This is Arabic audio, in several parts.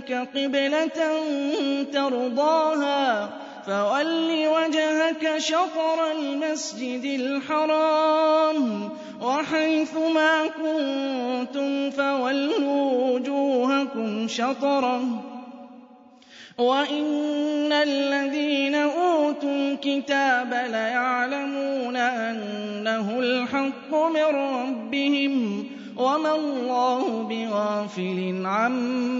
لَكَ قِبْلَةً تَرْضَاهَا فَوَلِّ وَجْهَكَ شَطْرَ الْمَسْجِدِ الْحَرَامِ وَحَيْثُ مَا كُنتُمْ فَوَلُّوا وُجُوهَكُمْ شَطْرَهُ. وَإِنَّ الَّذِينَ أُوتُوا الْكِتَابَ لَيَعْلَمُونَ أَنَّهُ الْحَقُّ مِن رَّبِّهِمْ وَمَا اللَّهُ بِغَافِلٍ عَمَّا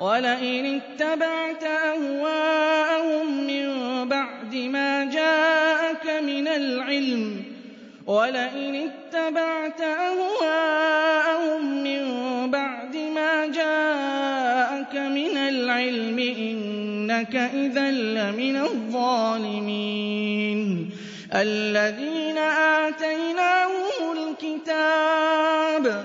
وَلَئِنِ اتَّبَعْتَ أَهْوَاءَهُم مِّن بَعْدِ مَا جَاءَكَ مِنَ الْعِلْمِ وَلَئِنِ اتَّبَعْتَ أَهْوَاءَهُم مِّن بَعْدِ مَا جَاءَكَ مِنَ الْعِلْمِ إِنَّكَ إِذًا لَّمِنَ الظَّالِمِينَ الَّذِينَ آتَيْنَاهُمُ الْكِتَابَ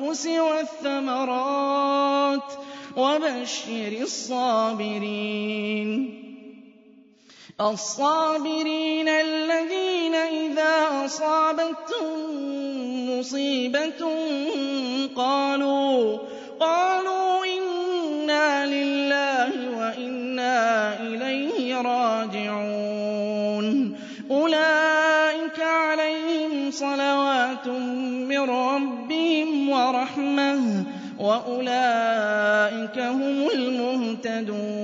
الْأَنفُسِ والثمرات وبشر الصابرين. الصابرين الذين إذا أصابتهم مصيبة صلوات من ربهم ورحمة وأولئك هم المهتدون.